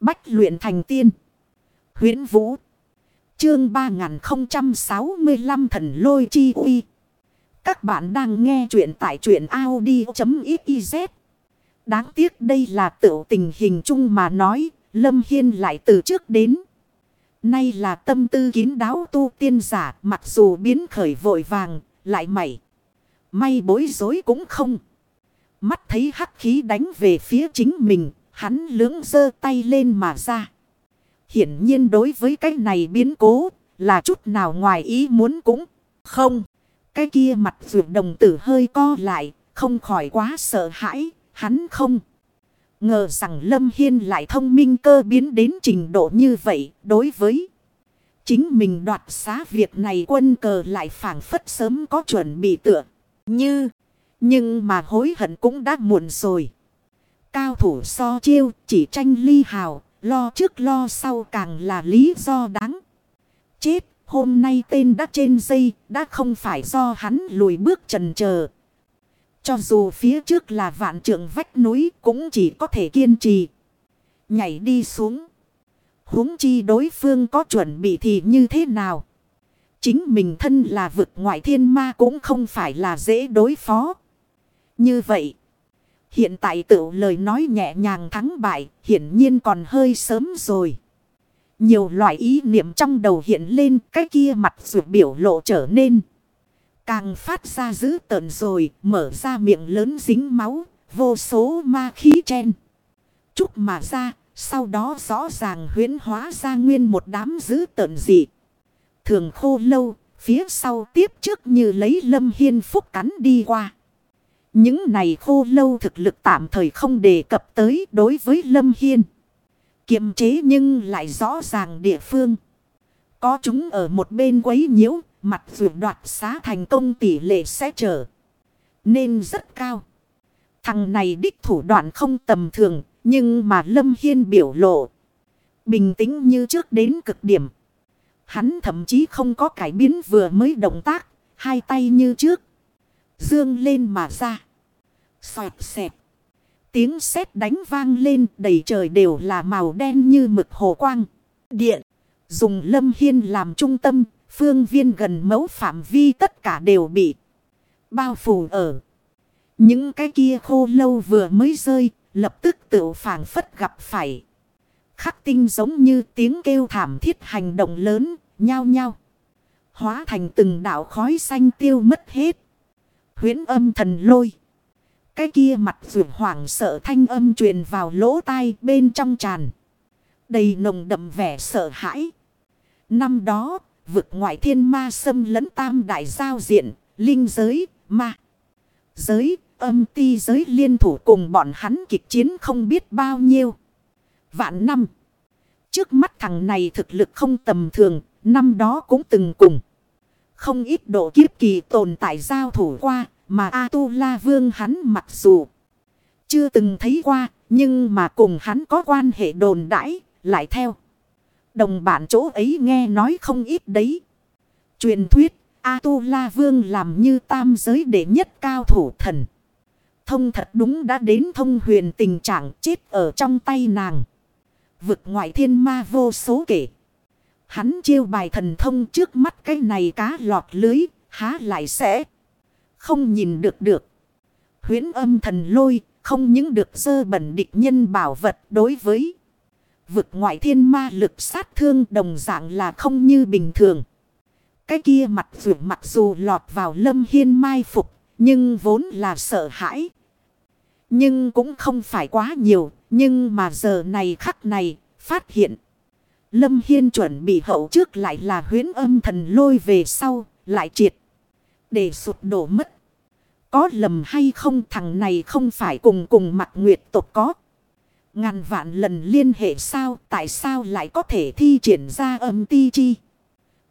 Bách luyện thành tiên. huyễn Vũ. Chương 3065 thần lôi chi uy. Các bạn đang nghe truyện tại truyện Audi.xyz. Đáng tiếc đây là tự tình hình chung mà nói. Lâm Hiên lại từ trước đến. Nay là tâm tư kín đáo tu tiên giả. Mặc dù biến khởi vội vàng. Lại mảy. May bối rối cũng không. Mắt thấy hắc khí đánh về phía chính mình. Hắn lưỡng giơ tay lên mà ra. Hiển nhiên đối với cái này biến cố là chút nào ngoài ý muốn cũng không. Cái kia mặt vượt đồng tử hơi co lại, không khỏi quá sợ hãi, hắn không. Ngờ rằng Lâm Hiên lại thông minh cơ biến đến trình độ như vậy đối với chính mình đoạt xá việc này quân cờ lại phản phất sớm có chuẩn bị tựa như. Nhưng mà hối hận cũng đã muộn rồi. Cao thủ so chiêu chỉ tranh ly hào, lo trước lo sau càng là lý do đáng. Chết, hôm nay tên đã trên dây, đã không phải do hắn lùi bước trần chờ Cho dù phía trước là vạn trượng vách núi cũng chỉ có thể kiên trì. Nhảy đi xuống. huống chi đối phương có chuẩn bị thì như thế nào? Chính mình thân là vực ngoại thiên ma cũng không phải là dễ đối phó. Như vậy. Hiện tại tự lời nói nhẹ nhàng thắng bại, hiển nhiên còn hơi sớm rồi. Nhiều loại ý niệm trong đầu hiện lên, cái kia mặt ruột biểu lộ trở nên. Càng phát ra dữ tợn rồi, mở ra miệng lớn dính máu, vô số ma khí chen. chút mà ra, sau đó rõ ràng huyến hóa ra nguyên một đám dữ tợn dị. Thường khô lâu, phía sau tiếp trước như lấy lâm hiên phúc cắn đi qua. Những này khô lâu thực lực tạm thời không đề cập tới đối với Lâm Hiên. Kiềm chế nhưng lại rõ ràng địa phương. Có chúng ở một bên quấy nhiễu, mặt vượt đoạt xá thành công tỷ lệ sẽ trở. Nên rất cao. Thằng này đích thủ đoạn không tầm thường, nhưng mà Lâm Hiên biểu lộ. Bình tĩnh như trước đến cực điểm. Hắn thậm chí không có cải biến vừa mới động tác, hai tay như trước. Dương lên mà ra. Xoẹt xẹt. Tiếng sét đánh vang lên, đầy trời đều là màu đen như mực hồ quang. Điện. Dùng lâm hiên làm trung tâm. Phương viên gần mẫu phạm vi tất cả đều bị bao phủ ở. Những cái kia khô lâu vừa mới rơi. Lập tức tự phản phất gặp phải. Khắc tinh giống như tiếng kêu thảm thiết hành động lớn. Nhao nhao. Hóa thành từng đạo khói xanh tiêu mất hết. Huyến âm thần lôi. Cái kia mặt vượt hoảng sợ thanh âm truyền vào lỗ tai bên trong tràn. Đầy nồng đậm vẻ sợ hãi. Năm đó, vực ngoại thiên ma xâm lấn tam đại giao diện, linh giới, ma. Giới, âm ti giới liên thủ cùng bọn hắn kịch chiến không biết bao nhiêu. Vạn năm. Trước mắt thằng này thực lực không tầm thường, năm đó cũng từng cùng. Không ít độ kiếp kỳ tồn tại giao thủ qua, mà A-tu-la vương hắn mặc dù chưa từng thấy qua, nhưng mà cùng hắn có quan hệ đồn đãi, lại theo. Đồng bản chỗ ấy nghe nói không ít đấy. Truyền thuyết, A-tu-la vương làm như tam giới đệ nhất cao thủ thần. Thông thật đúng đã đến thông huyền tình trạng chết ở trong tay nàng. Vực ngoại thiên ma vô số kể. Hắn chiêu bài thần thông trước mắt cái này cá lọt lưới, há lại sẽ không nhìn được được. Huyến âm thần lôi, không những được dơ bẩn địch nhân bảo vật đối với. Vực ngoại thiên ma lực sát thương đồng dạng là không như bình thường. Cái kia mặt vượt mặc dù lọt vào lâm hiên mai phục, nhưng vốn là sợ hãi. Nhưng cũng không phải quá nhiều, nhưng mà giờ này khắc này, phát hiện. Lâm Hiên chuẩn bị hậu trước lại là huyến âm thần lôi về sau, lại triệt. Để sụt đổ mất. Có lầm hay không thằng này không phải cùng cùng mặt nguyệt tộc có. Ngàn vạn lần liên hệ sao tại sao lại có thể thi triển ra âm ti chi.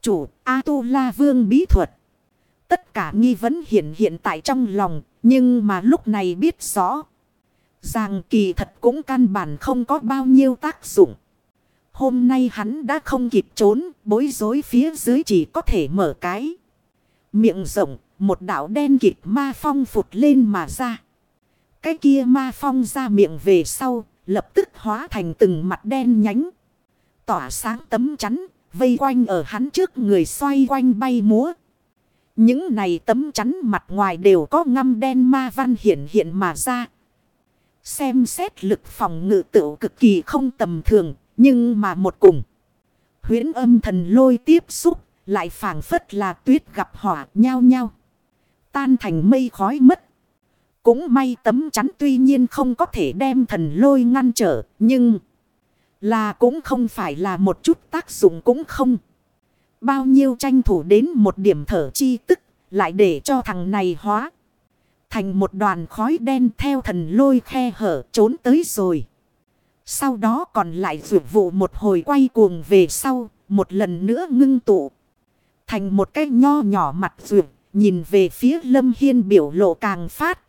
Chủ A-tu-la vương bí thuật. Tất cả nghi vấn hiện hiện tại trong lòng nhưng mà lúc này biết rõ. Rằng kỳ thật cũng căn bản không có bao nhiêu tác dụng. Hôm nay hắn đã không kịp trốn bối rối phía dưới chỉ có thể mở cái. Miệng rộng một đạo đen kịp ma phong phụt lên mà ra. Cái kia ma phong ra miệng về sau, lập tức hóa thành từng mặt đen nhánh. Tỏa sáng tấm chắn, vây quanh ở hắn trước người xoay quanh bay múa. Những này tấm chắn mặt ngoài đều có ngăm đen ma văn hiện hiện mà ra. Xem xét lực phòng ngự tựu cực kỳ không tầm thường, nhưng mà một cùng. huyễn âm thần lôi tiếp xúc, lại phảng phất là tuyết gặp hỏa nhau nhau. Tan thành mây khói mất. Cũng may tấm chắn tuy nhiên không có thể đem thần lôi ngăn trở, nhưng là cũng không phải là một chút tác dụng cũng không. Bao nhiêu tranh thủ đến một điểm thở chi tức, lại để cho thằng này hóa. Thành một đoàn khói đen theo thần lôi khe hở trốn tới rồi. Sau đó còn lại vượt vụ một hồi quay cuồng về sau, một lần nữa ngưng tụ. Thành một cái nho nhỏ mặt vượt, nhìn về phía lâm hiên biểu lộ càng phát.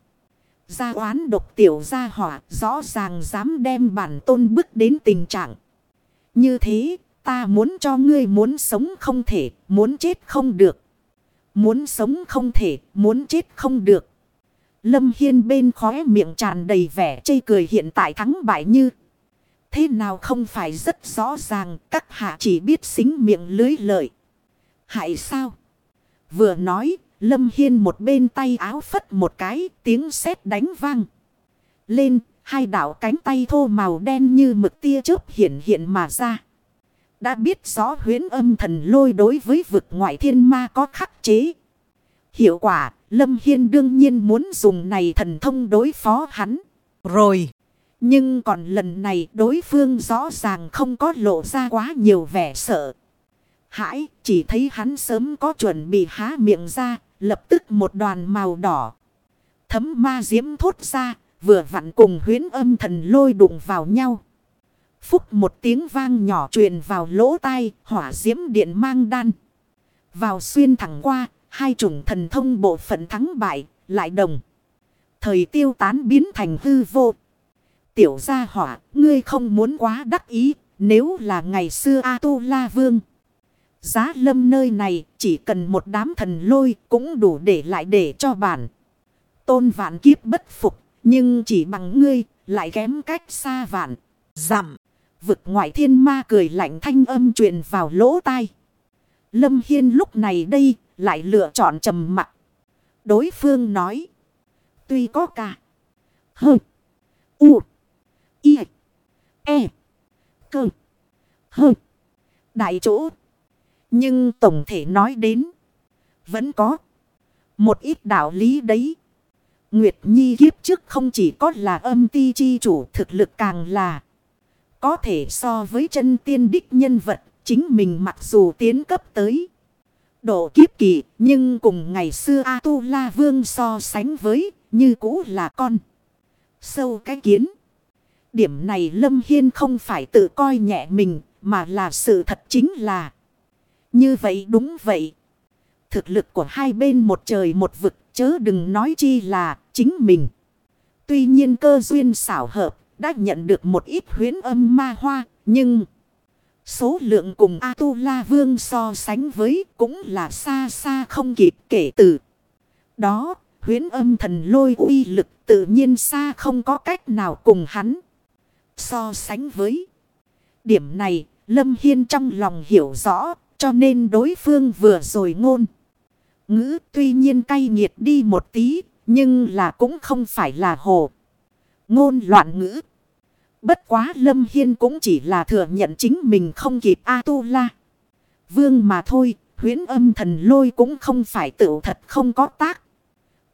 Gia oán độc tiểu gia hỏa rõ ràng dám đem bản tôn bức đến tình trạng. Như thế ta muốn cho ngươi muốn sống không thể, muốn chết không được. Muốn sống không thể, muốn chết không được. Lâm Hiên bên khóe miệng tràn đầy vẻ chây cười hiện tại thắng bại như. Thế nào không phải rất rõ ràng các hạ chỉ biết xính miệng lưới lợi. Hại sao? Vừa nói Lâm Hiên một bên tay áo phất một cái tiếng sét đánh vang. Lên hai đảo cánh tay thô màu đen như mực tia chớp hiện hiện mà ra. Đã biết rõ huyến âm thần lôi đối với vực ngoại thiên ma có khắc chế. Hiệu quả, Lâm Hiên đương nhiên muốn dùng này thần thông đối phó hắn. Rồi. Nhưng còn lần này đối phương rõ ràng không có lộ ra quá nhiều vẻ sợ. Hãi, chỉ thấy hắn sớm có chuẩn bị há miệng ra, lập tức một đoàn màu đỏ. Thấm ma diễm thốt ra, vừa vặn cùng huyến âm thần lôi đụng vào nhau. Phúc một tiếng vang nhỏ truyền vào lỗ tai, hỏa diễm điện mang đan. Vào xuyên thẳng qua, hai chủng thần thông bộ phận thắng bại, lại đồng. Thời tiêu tán biến thành hư vô. Tiểu gia hỏa, ngươi không muốn quá đắc ý, nếu là ngày xưa A-tu-la vương. Giá lâm nơi này chỉ cần một đám thần lôi cũng đủ để lại để cho bản. Tôn vạn kiếp bất phục, nhưng chỉ bằng ngươi lại kém cách xa vạn. giảm vực ngoại thiên ma cười lạnh thanh âm truyền vào lỗ tai. Lâm Hiên lúc này đây lại lựa chọn trầm mặc. Đối phương nói. Tuy có cả. Hừ. U. Y. E. Cơ. Hơ. Đại chỗ. Nhưng tổng thể nói đến. Vẫn có. Một ít đạo lý đấy. Nguyệt Nhi kiếp trước không chỉ có là âm ti chi chủ, thực lực càng là. Có thể so với chân tiên đích nhân vật. Chính mình mặc dù tiến cấp tới. Độ kiếp kỳ, nhưng cùng ngày xưa A-tu-la vương so sánh với như cũ là con. Sâu cái kiến. Điểm này Lâm Hiên không phải tự coi nhẹ mình mà là sự thật chính là. Như vậy đúng vậy. Thực lực của hai bên một trời một vực chớ đừng nói chi là chính mình. Tuy nhiên cơ duyên xảo hợp đã nhận được một ít huyến âm ma hoa nhưng... Số lượng cùng A-tu-la vương so sánh với cũng là xa xa không kịp kể từ. Đó, huyến âm thần lôi uy lực tự nhiên xa không có cách nào cùng hắn. So sánh với. Điểm này, Lâm Hiên trong lòng hiểu rõ, cho nên đối phương vừa rồi ngôn. Ngữ tuy nhiên cay nghiệt đi một tí, nhưng là cũng không phải là hồ. Ngôn loạn ngữ. Bất quá Lâm Hiên cũng chỉ là thừa nhận chính mình không kịp A-tu-la. Vương mà thôi, huyến âm thần lôi cũng không phải tự thật không có tác.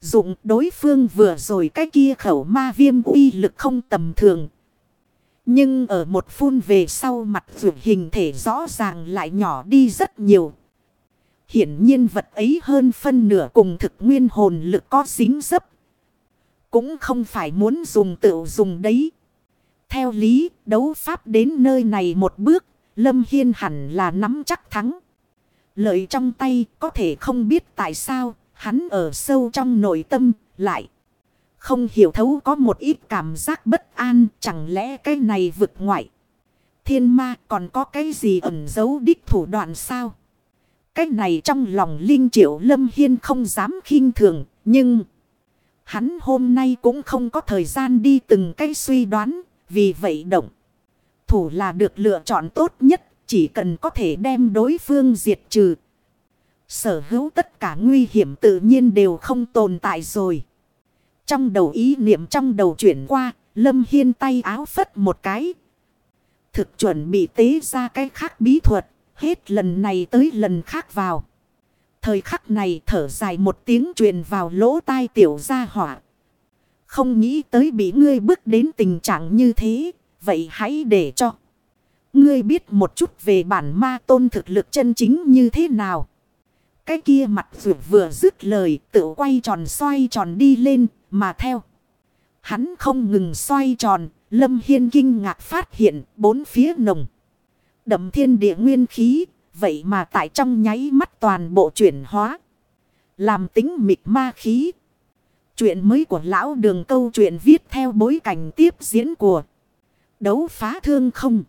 Dụng đối phương vừa rồi cái kia khẩu ma viêm uy lực không tầm thường. Nhưng ở một phun về sau mặt vượt hình thể rõ ràng lại nhỏ đi rất nhiều. Hiển nhiên vật ấy hơn phân nửa cùng thực nguyên hồn lực có dính dấp. Cũng không phải muốn dùng tự dùng đấy. Theo lý, đấu pháp đến nơi này một bước, Lâm Hiên hẳn là nắm chắc thắng. Lợi trong tay có thể không biết tại sao, hắn ở sâu trong nội tâm, lại. Không hiểu thấu có một ít cảm giác bất an, chẳng lẽ cái này vực ngoại. Thiên ma còn có cái gì ẩn giấu đích thủ đoạn sao? Cái này trong lòng Linh Triệu Lâm Hiên không dám khinh thường, nhưng... Hắn hôm nay cũng không có thời gian đi từng cái suy đoán, Vì vậy động. Thủ là được lựa chọn tốt nhất. Chỉ cần có thể đem đối phương diệt trừ. Sở hữu tất cả nguy hiểm tự nhiên đều không tồn tại rồi. Trong đầu ý niệm trong đầu chuyển qua. Lâm Hiên tay áo phất một cái. Thực chuẩn bị tế ra cái khác bí thuật. Hết lần này tới lần khác vào. Thời khắc này thở dài một tiếng truyền vào lỗ tai tiểu gia hỏa. Không nghĩ tới bị ngươi bước đến tình trạng như thế. Vậy hãy để cho. Ngươi biết một chút về bản ma tôn thực lực chân chính như thế nào. Cái kia mặt vừa vừa dứt lời, tự quay tròn xoay tròn đi lên, mà theo. Hắn không ngừng xoay tròn. Lâm Hiên kinh ngạc phát hiện bốn phía nồng. Đậm thiên địa nguyên khí. Vậy mà tại trong nháy mắt toàn bộ chuyển hóa. Làm tính mịt ma khí. Chuyện mới của lão đường câu chuyện viết theo bối cảnh tiếp diễn của đấu phá thương không.